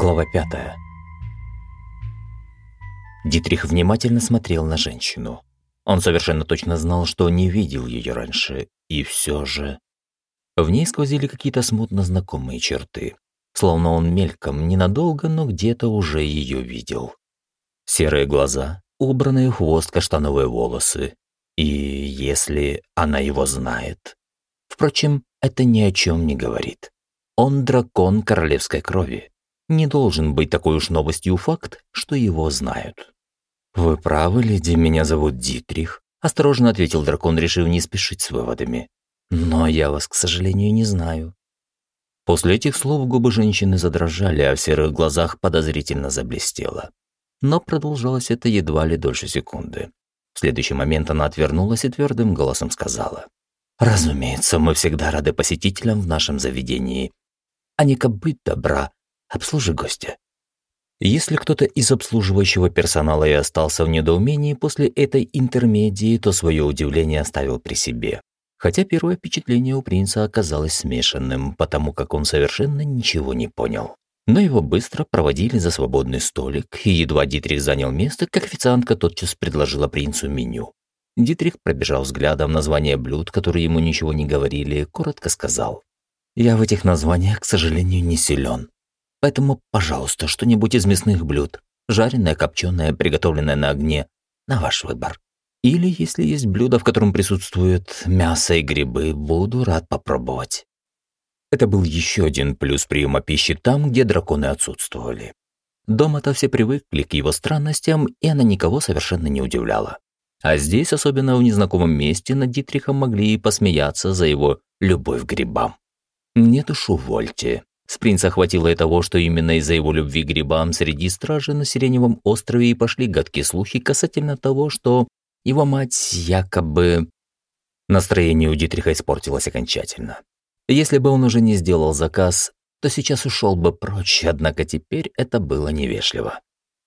Глава пятая. Дитрих внимательно смотрел на женщину. Он совершенно точно знал, что не видел ее раньше, и все же... В ней сквозили какие-то смутно знакомые черты, словно он мельком, ненадолго, но где-то уже ее видел. Серые глаза, убранные хвост, каштановые волосы. И если она его знает... Впрочем, это ни о чем не говорит. Он дракон королевской крови. Не должен быть такой уж новостью факт, что его знают. «Вы правы, леди, меня зовут Дитрих», – осторожно ответил дракон, решив не спешить с выводами. «Но я вас, к сожалению, не знаю». После этих слов губы женщины задрожали, а в серых глазах подозрительно заблестело. Но продолжалось это едва ли дольше секунды. В следующий момент она отвернулась и твердым голосом сказала. «Разумеется, мы всегда рады посетителям в нашем заведении. А не быть добра, Обслужи гостя». Если кто-то из обслуживающего персонала и остался в недоумении после этой интермедии, то свое удивление оставил при себе. Хотя первое впечатление у принца оказалось смешанным, потому как он совершенно ничего не понял. Но его быстро проводили за свободный столик, и едва Дитрих занял место, как официантка тотчас предложила принцу меню. Дитрих пробежал взглядом названия блюд, которые ему ничего не говорили, коротко сказал. «Я в этих названиях, к сожалению, не силен. Поэтому, пожалуйста, что-нибудь из мясных блюд. Жареное, копченое, приготовленное на огне. На ваш выбор. Или, если есть блюдо, в котором присутствует мясо и грибы, буду рад попробовать. Это был еще один плюс приема пищи там, где драконы отсутствовали. Дома-то все привыкли к его странностям, и она никого совершенно не удивляла. А здесь, особенно в незнакомом месте, над Дитрихом могли и посмеяться за его любовь к грибам. Нет уж, увольте. С принца хватило и того, что именно из-за его любви к грибам среди стражи на Сиреневом острове и пошли гадкие слухи касательно того, что его мать якобы... Настроение у Дитриха испортилось окончательно. Если бы он уже не сделал заказ, то сейчас ушел бы прочь, однако теперь это было невежливо.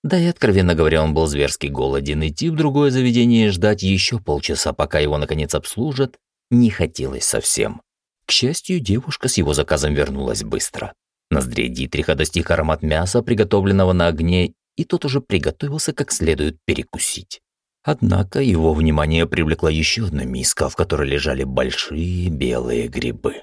Да и, откровенно говоря, он был зверски голоден, идти в другое заведение и ждать еще полчаса, пока его наконец обслужат, не хотелось совсем. К счастью, девушка с его заказом вернулась быстро. Ноздрей Дитриха достиг аромат мяса, приготовленного на огне, и тот уже приготовился как следует перекусить. Однако его внимание привлекла еще одна миска, в которой лежали большие белые грибы.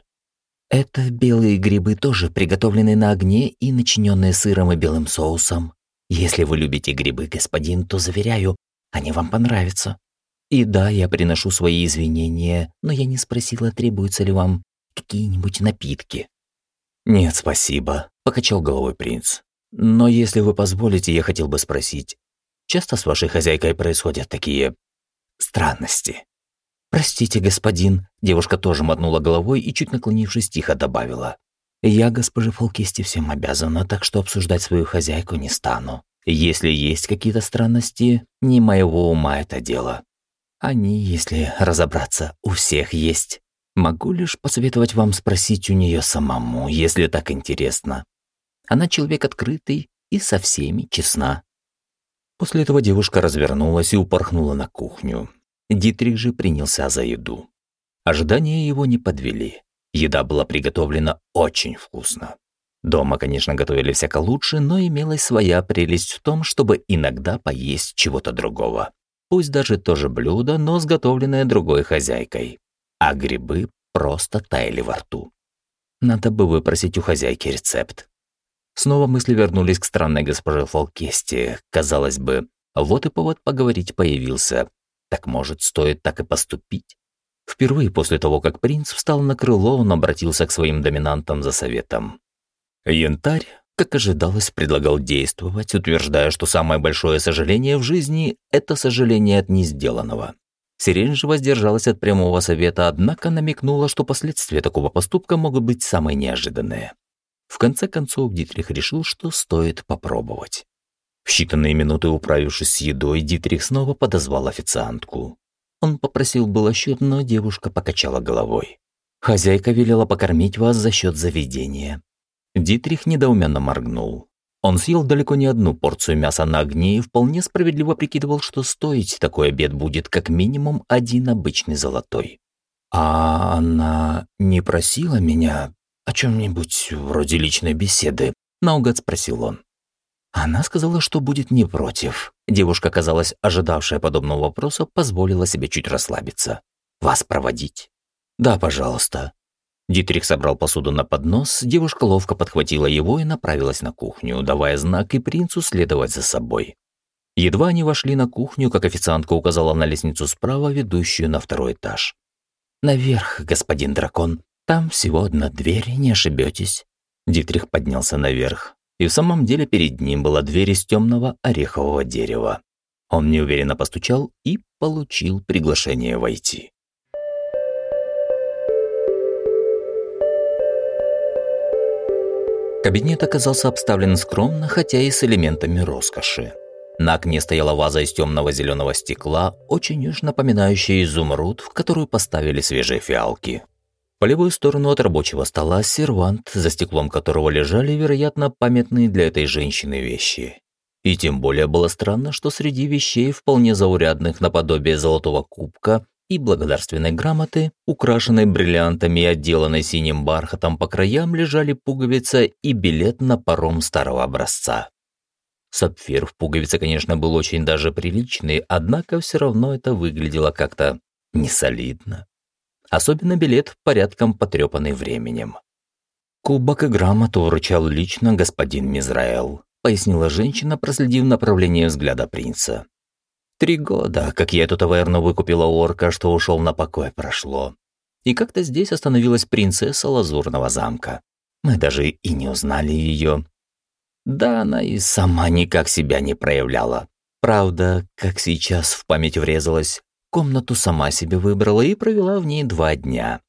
Это белые грибы тоже приготовленные на огне и начиненные сыром и белым соусом. Если вы любите грибы, господин, то заверяю, они вам понравятся. И да, я приношу свои извинения, но я не спросила, требуется ли вам какие-нибудь напитки?» «Нет, спасибо», – покачал головой принц. «Но если вы позволите, я хотел бы спросить, часто с вашей хозяйкой происходят такие странности?» «Простите, господин», – девушка тоже мотнула головой и, чуть наклонившись, тихо добавила. «Я госпоже Фолкисти всем обязана, так что обсуждать свою хозяйку не стану. Если есть какие-то странности, не моего ума это дело. Они, если разобраться, у всех есть». Могу лишь посоветовать вам спросить у нее самому, если так интересно. Она человек открытый и со всеми честна. После этого девушка развернулась и упорхнула на кухню. Дитрих же принялся за еду. Ожидания его не подвели. Еда была приготовлена очень вкусно. Дома, конечно, готовили всяко лучше, но имелась своя прелесть в том, чтобы иногда поесть чего-то другого. Пусть даже то же блюдо, но сготовленное другой хозяйкой а грибы просто таяли во рту. Надо бы выпросить у хозяйки рецепт. Снова мысли вернулись к странной госпоже Фолкесте. Казалось бы, вот и повод поговорить появился. Так может, стоит так и поступить? Впервые после того, как принц встал на крыло, он обратился к своим доминантам за советом. Янтарь, как ожидалось, предлагал действовать, утверждая, что самое большое сожаление в жизни – это сожаление от несделанного. Сирень же воздержалась от прямого совета, однако намекнула, что последствия такого поступка могут быть самые неожиданные. В конце концов, Дитрих решил, что стоит попробовать. В считанные минуты управившись с едой, Дитрих снова подозвал официантку. Он попросил было счет, но девушка покачала головой. «Хозяйка велела покормить вас за счет заведения». Дитрих недоуменно моргнул. Он съел далеко не одну порцию мяса на огне и вполне справедливо прикидывал, что стоить такой обед будет как минимум один обычный золотой. А она не просила меня о чем-нибудь вроде личной беседы, Наугад спросил он. Она сказала, что будет не против. Девушка, казалось, ожидавшая подобного вопроса, позволила себе чуть расслабиться. «Вас проводить?» «Да, пожалуйста». Дитрих собрал посуду на поднос, девушка ловко подхватила его и направилась на кухню, давая знак и принцу следовать за собой. Едва они вошли на кухню, как официантка указала на лестницу справа, ведущую на второй этаж. «Наверх, господин дракон. Там всего одна дверь, не ошибетесь». Дитрих поднялся наверх, и в самом деле перед ним была дверь из темного орехового дерева. Он неуверенно постучал и получил приглашение войти. Кабинет оказался обставлен скромно, хотя и с элементами роскоши. На окне стояла ваза из темного зеленого стекла, очень уж напоминающая изумруд, в которую поставили свежие фиалки. По левую сторону от рабочего стола сервант, за стеклом которого лежали, вероятно, памятные для этой женщины вещи. И тем более было странно, что среди вещей, вполне заурядных наподобие золотого кубка и благодарственной грамоты, украшенной бриллиантами и отделанной синим бархатом по краям, лежали пуговица и билет на паром старого образца. Сапфир в пуговице, конечно, был очень даже приличный, однако все равно это выглядело как-то несолидно. Особенно билет порядком потрепанный временем. «Кубок и грамоту вручал лично господин Мизраэл», пояснила женщина, проследив направление взгляда принца. «Три года, как я эту таверну выкупила орка, что ушел на покой, прошло. И как-то здесь остановилась принцесса Лазурного замка. Мы даже и не узнали ее. Да, она и сама никак себя не проявляла. Правда, как сейчас в память врезалась, Комнату сама себе выбрала и провела в ней два дня.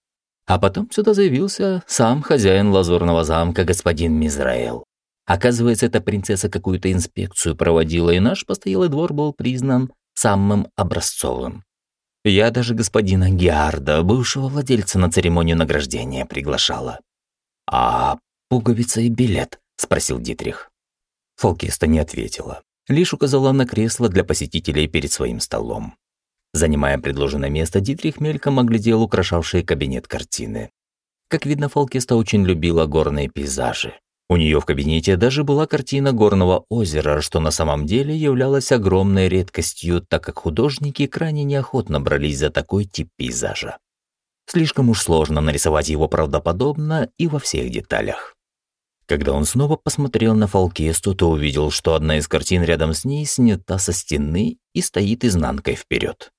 А потом сюда заявился сам хозяин лазурного замка, господин Мизраэл. Оказывается, эта принцесса какую-то инспекцию проводила, и наш постоялый двор был признан самым образцовым. Я даже господина Геарда, бывшего владельца, на церемонию награждения приглашала. «А пуговица и билет?» – спросил Дитрих. Фолкеста не ответила, лишь указала на кресло для посетителей перед своим столом. Занимая предложенное место, Дитрих мельком оглядел украшавшие кабинет картины. Как видно, Фолкеста очень любила горные пейзажи. У нее в кабинете даже была картина горного озера, что на самом деле являлось огромной редкостью, так как художники крайне неохотно брались за такой тип пейзажа. Слишком уж сложно нарисовать его правдоподобно и во всех деталях. Когда он снова посмотрел на Фолкесту, то увидел, что одна из картин рядом с ней снята со стены и стоит изнанкой вперед.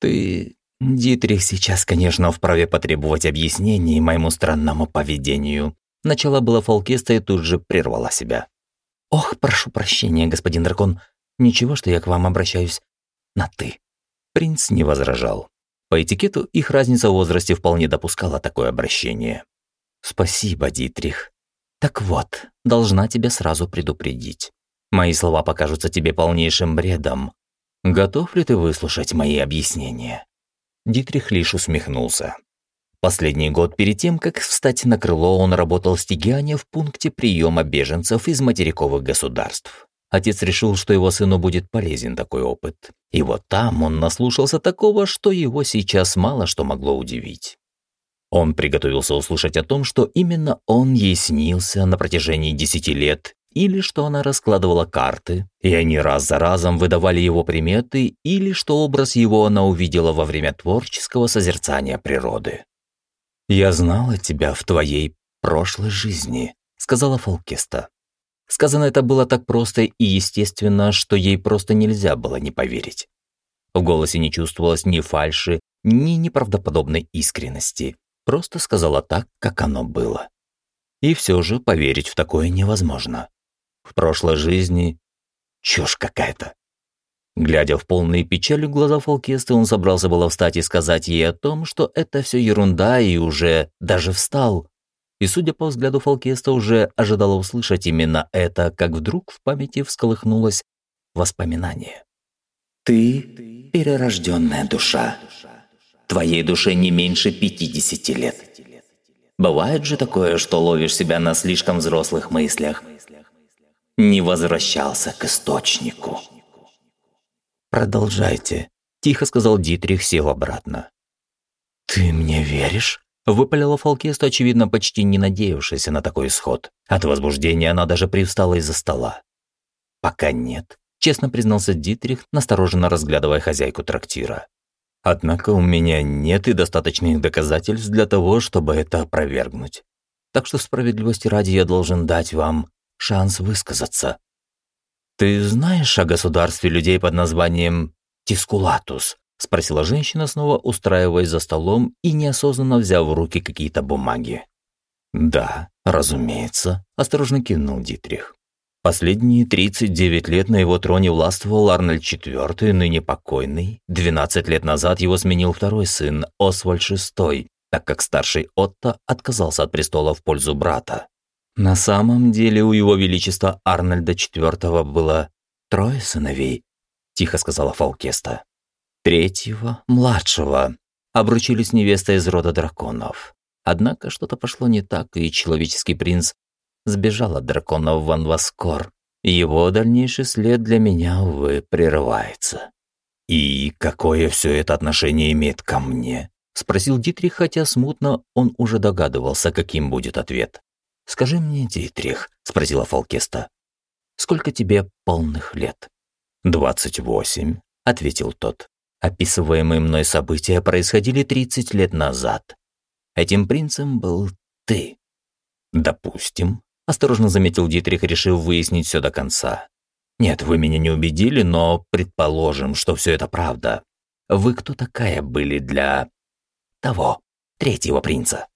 Ты, Дитрих, сейчас, конечно, вправе потребовать объяснений моему странному поведению. Начала была Фолкеста и тут же прервала себя. Ох, прошу прощения, господин дракон. Ничего, что я к вам обращаюсь на «ты». Принц не возражал. По этикету их разница в возрасте вполне допускала такое обращение. «Спасибо, Дитрих. Так вот, должна тебя сразу предупредить. Мои слова покажутся тебе полнейшим бредом, Готов ли ты выслушать мои объяснения?» Дитрих лишь усмехнулся. Последний год перед тем, как встать на крыло, он работал с Тигиане в пункте приема беженцев из материковых государств. Отец решил, что его сыну будет полезен такой опыт. И вот там он наслушался такого, что его сейчас мало что могло удивить. Он приготовился услышать о том, что именно он ей снился на протяжении десяти лет или что она раскладывала карты, и они раз за разом выдавали его приметы, или что образ его она увидела во время творческого созерцания природы. «Я знала тебя в твоей прошлой жизни», — сказала Фолкеста. Сказано это было так просто и естественно, что ей просто нельзя было не поверить. В голосе не чувствовалось ни фальши, ни неправдоподобной искренности. Просто сказала так, как оно было. И все же поверить в такое невозможно в прошлой жизни. Чушь какая-то. Глядя в полные печали глаза Фолкесты, он собрался было встать и сказать ей о том, что это все ерунда, и уже даже встал. И, судя по взгляду Фолкеста, уже ожидала услышать именно это, как вдруг в памяти всколыхнулось воспоминание. «Ты – перерожденная душа. Твоей душе не меньше 50 лет. Бывает же такое, что ловишь себя на слишком взрослых мыслях, не возвращался к источнику. «Продолжайте», – тихо сказал Дитрих, сел обратно. «Ты мне веришь?» Выпалила Фалкеста, очевидно, почти не надеявшаяся на такой исход. От возбуждения она даже привстала из-за стола. «Пока нет», — честно признался Дитрих, настороженно разглядывая хозяйку трактира. «Однако у меня нет и достаточных доказательств для того, чтобы это опровергнуть. Так что справедливости ради я должен дать вам шанс высказаться. Ты знаешь о государстве людей под названием Тискулатус?» – спросила женщина, снова устраиваясь за столом и неосознанно взяв в руки какие-то бумаги. «Да, разумеется», – осторожно кивнул Дитрих. Последние 39 лет на его троне властвовал Арнольд IV, ныне покойный. 12 лет назад его сменил второй сын, Освальд VI, так как старший Отто отказался от престола в пользу брата. На самом деле у его величества Арнольда IV было трое сыновей, тихо сказала Фалкеста третьего, младшего, обручились невестой из рода драконов. Однако что-то пошло не так, и человеческий принц сбежал от драконов в Анваскор. Его дальнейший след для меня, увы, прерывается. «И какое все это отношение имеет ко мне?» – спросил Дитрих, хотя смутно он уже догадывался, каким будет ответ. «Скажи мне, Дитрих», – спросила Фалкеста, – «сколько тебе полных лет?» «Двадцать восемь», – ответил тот. Описываемые мной события происходили 30 лет назад. Этим принцем был ты. Допустим, осторожно заметил Дитрих, решив выяснить все до конца. Нет, вы меня не убедили, но предположим, что все это правда. Вы кто такая были для того, третьего принца?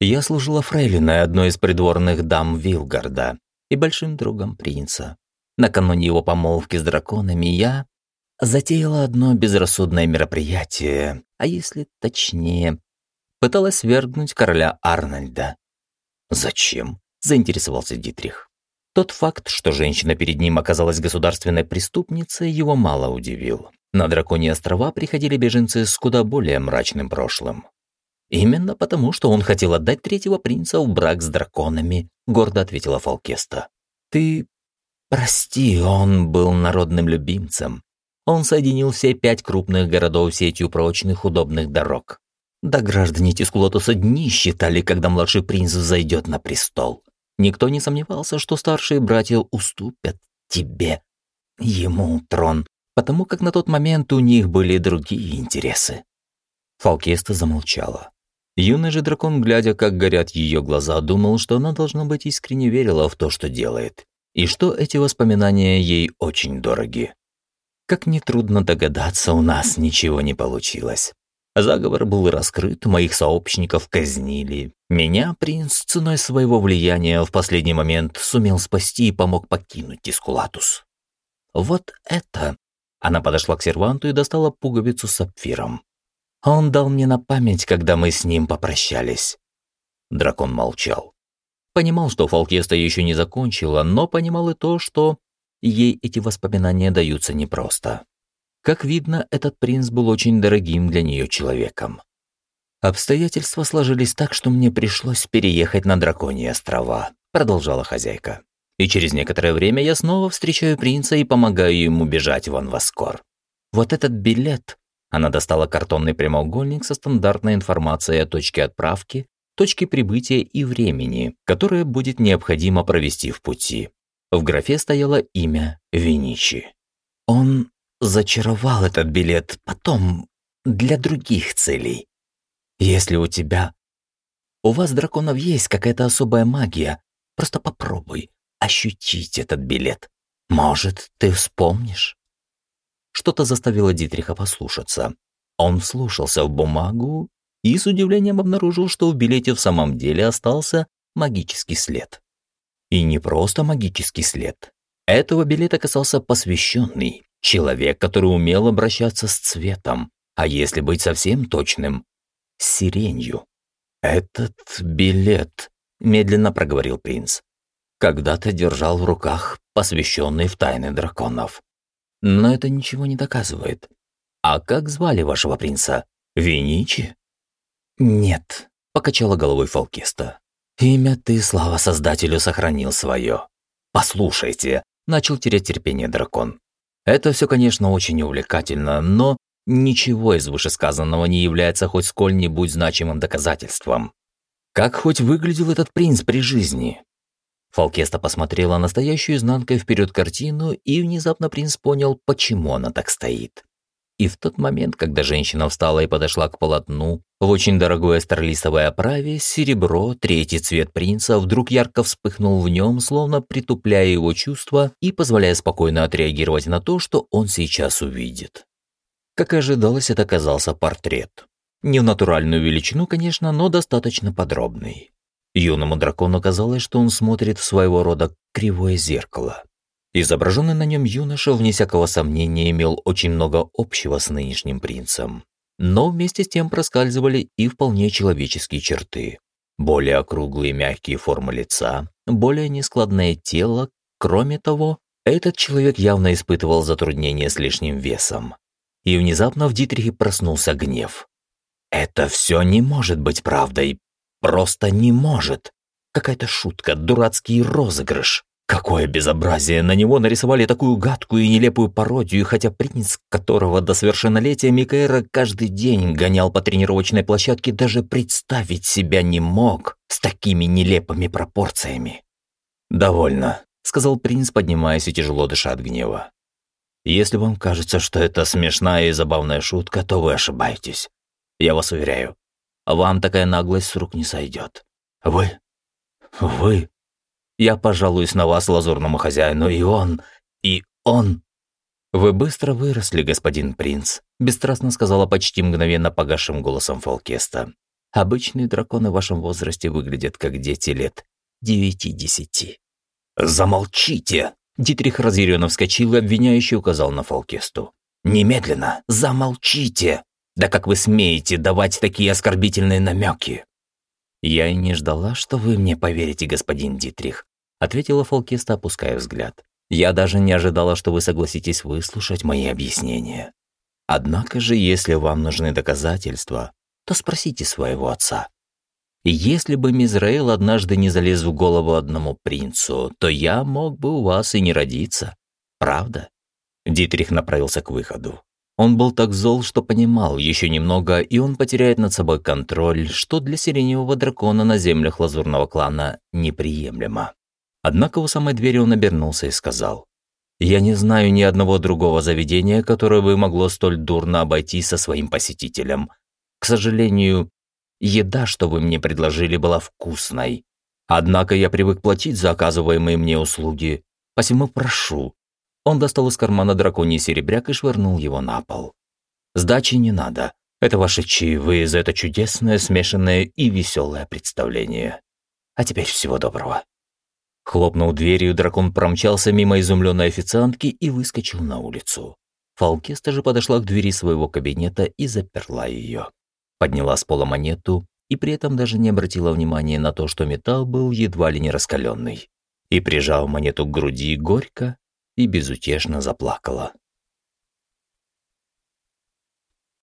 Я служила фрейлиной одной из придворных дам Вилгарда и большим другом принца. Накануне его помолвки с драконами я затеяла одно безрассудное мероприятие, а если точнее, пыталась свергнуть короля Арнольда. «Зачем?» – заинтересовался Дитрих. Тот факт, что женщина перед ним оказалась государственной преступницей, его мало удивил. На Драконьи острова приходили беженцы с куда более мрачным прошлым. «Именно потому, что он хотел отдать третьего принца в брак с драконами», – гордо ответила Фалкеста. «Ты прости, он был народным любимцем. Он соединил все пять крупных городов сетью прочных удобных дорог. Да граждане Тискулотуса дни считали, когда младший принц зайдет на престол. Никто не сомневался, что старшие братья уступят тебе, ему трон, потому как на тот момент у них были другие интересы. Фалкеста замолчала. Юный же дракон, глядя, как горят ее глаза, думал, что она, должно быть, искренне верила в то, что делает, и что эти воспоминания ей очень дороги. Как нетрудно догадаться, у нас ничего не получилось. Заговор был раскрыт, моих сообщников казнили. Меня принц ценой своего влияния в последний момент сумел спасти и помог покинуть Тискулатус. Вот это... Она подошла к серванту и достала пуговицу с сапфиром. Он дал мне на память, когда мы с ним попрощались. Дракон молчал. Понимал, что Фалкеста еще не закончила, но понимал и то, что ей эти воспоминания даются непросто. Как видно, этот принц был очень дорогим для нее человеком. «Обстоятельства сложились так, что мне пришлось переехать на Драконьи острова», продолжала хозяйка. «И через некоторое время я снова встречаю принца и помогаю ему бежать в Анваскор. Вот этот билет...» Она достала картонный прямоугольник со стандартной информацией о точке отправки, точке прибытия и времени, которое будет необходимо провести в пути. В графе стояло имя Виничи. Он зачаровал этот билет потом для других целей. Если у тебя... У вас, драконов, есть какая-то особая магия, просто попробуй ощутить этот билет. Может, ты вспомнишь? Что-то заставило Дитриха послушаться. Он вслушался в бумагу и с удивлением обнаружил, что в билете в самом деле остался магический след. И не просто магический след. Этого билета касался посвященный, человек, который умел обращаться с цветом, а если быть совсем точным, с сиренью. «Этот билет», — медленно проговорил принц, когда-то держал в руках посвященный в тайны драконов. Но это ничего не доказывает. А как звали вашего принца? Виничи? Нет, покачала головой Фалкиста. Имя ты, слава Создателю, сохранил свое. Послушайте, начал терять терпение дракон. Это все, конечно, очень увлекательно, но Ничего из вышесказанного не является хоть сколь-нибудь значимым доказательством. Как хоть выглядел этот принц при жизни? Фалкеста посмотрела настоящую изнанкой вперед картину, и внезапно принц понял, почему она так стоит. И в тот момент, когда женщина встала и подошла к полотну, в очень дорогой астерлисовой оправе, серебро, третий цвет принца, вдруг ярко вспыхнул в нем, словно притупляя его чувства и позволяя спокойно отреагировать на то, что он сейчас увидит. Как и ожидалось, это оказался портрет. Не в натуральную величину, конечно, но достаточно подробный. Юному дракону казалось, что он смотрит в своего рода кривое зеркало. Изображенный на нем юноша, вне всякого сомнения, имел очень много общего с нынешним принцем. Но вместе с тем проскальзывали и вполне человеческие черты. Более округлые мягкие формы лица, более нескладное тело. Кроме того, этот человек явно испытывал затруднения с лишним весом. И внезапно в Дитрихе проснулся гнев. «Это все не может быть правдой. Просто не может. Какая-то шутка, дурацкий розыгрыш. Какое безобразие! На него нарисовали такую гадкую и нелепую пародию, хотя принц, которого до совершеннолетия Микаэра каждый день гонял по тренировочной площадке, даже представить себя не мог с такими нелепыми пропорциями. «Довольно», — сказал принц, поднимаясь и тяжело дыша от гнева. «Если вам кажется, что это смешная и забавная шутка, то вы ошибаетесь. Я вас уверяю, вам такая наглость с рук не сойдет. Вы... вы я пожалуюсь на вас лазурному хозяину, и он... и он...» «Вы быстро выросли, господин принц», – бесстрастно сказала почти мгновенно погасшим голосом Фолкеста. «Обычные драконы в вашем возрасте выглядят как дети лет девяти-десяти». «Замолчите!» – Дитрих разъяренно вскочил и обвиняющий указал на Фолкесту. «Немедленно! Замолчите! Да как вы смеете давать такие оскорбительные намеки?» «Я и не ждала, что вы мне поверите, господин Дитрих», ответила Фолкеста, опуская взгляд. «Я даже не ожидала, что вы согласитесь выслушать мои объяснения. Однако же, если вам нужны доказательства, то спросите своего отца. Если бы Мизраил однажды не залез в голову одному принцу, то я мог бы у вас и не родиться. Правда?» Дитрих направился к выходу. Он был так зол, что понимал, еще немного, и он потеряет над собой контроль, что для сиреневого дракона на землях лазурного клана неприемлемо. Однако у самой двери он обернулся и сказал, «Я не знаю ни одного другого заведения, которое бы могло столь дурно обойтись со своим посетителем. К сожалению, еда, что вы мне предложили, была вкусной. Однако я привык платить за оказываемые мне услуги, посему прошу, он достал из кармана драконий серебряк и швырнул его на пол. «Сдачи не надо. Это ваши чаевые за это чудесное, смешанное и веселое представление. А теперь всего доброго». Хлопнул дверью, дракон промчался мимо изумленной официантки и выскочил на улицу. Фалкеста же подошла к двери своего кабинета и заперла ее. Подняла с пола монету и при этом даже не обратила внимания на то, что металл был едва ли не раскаленный. И, прижав монету к груди, горько и безутешно заплакала.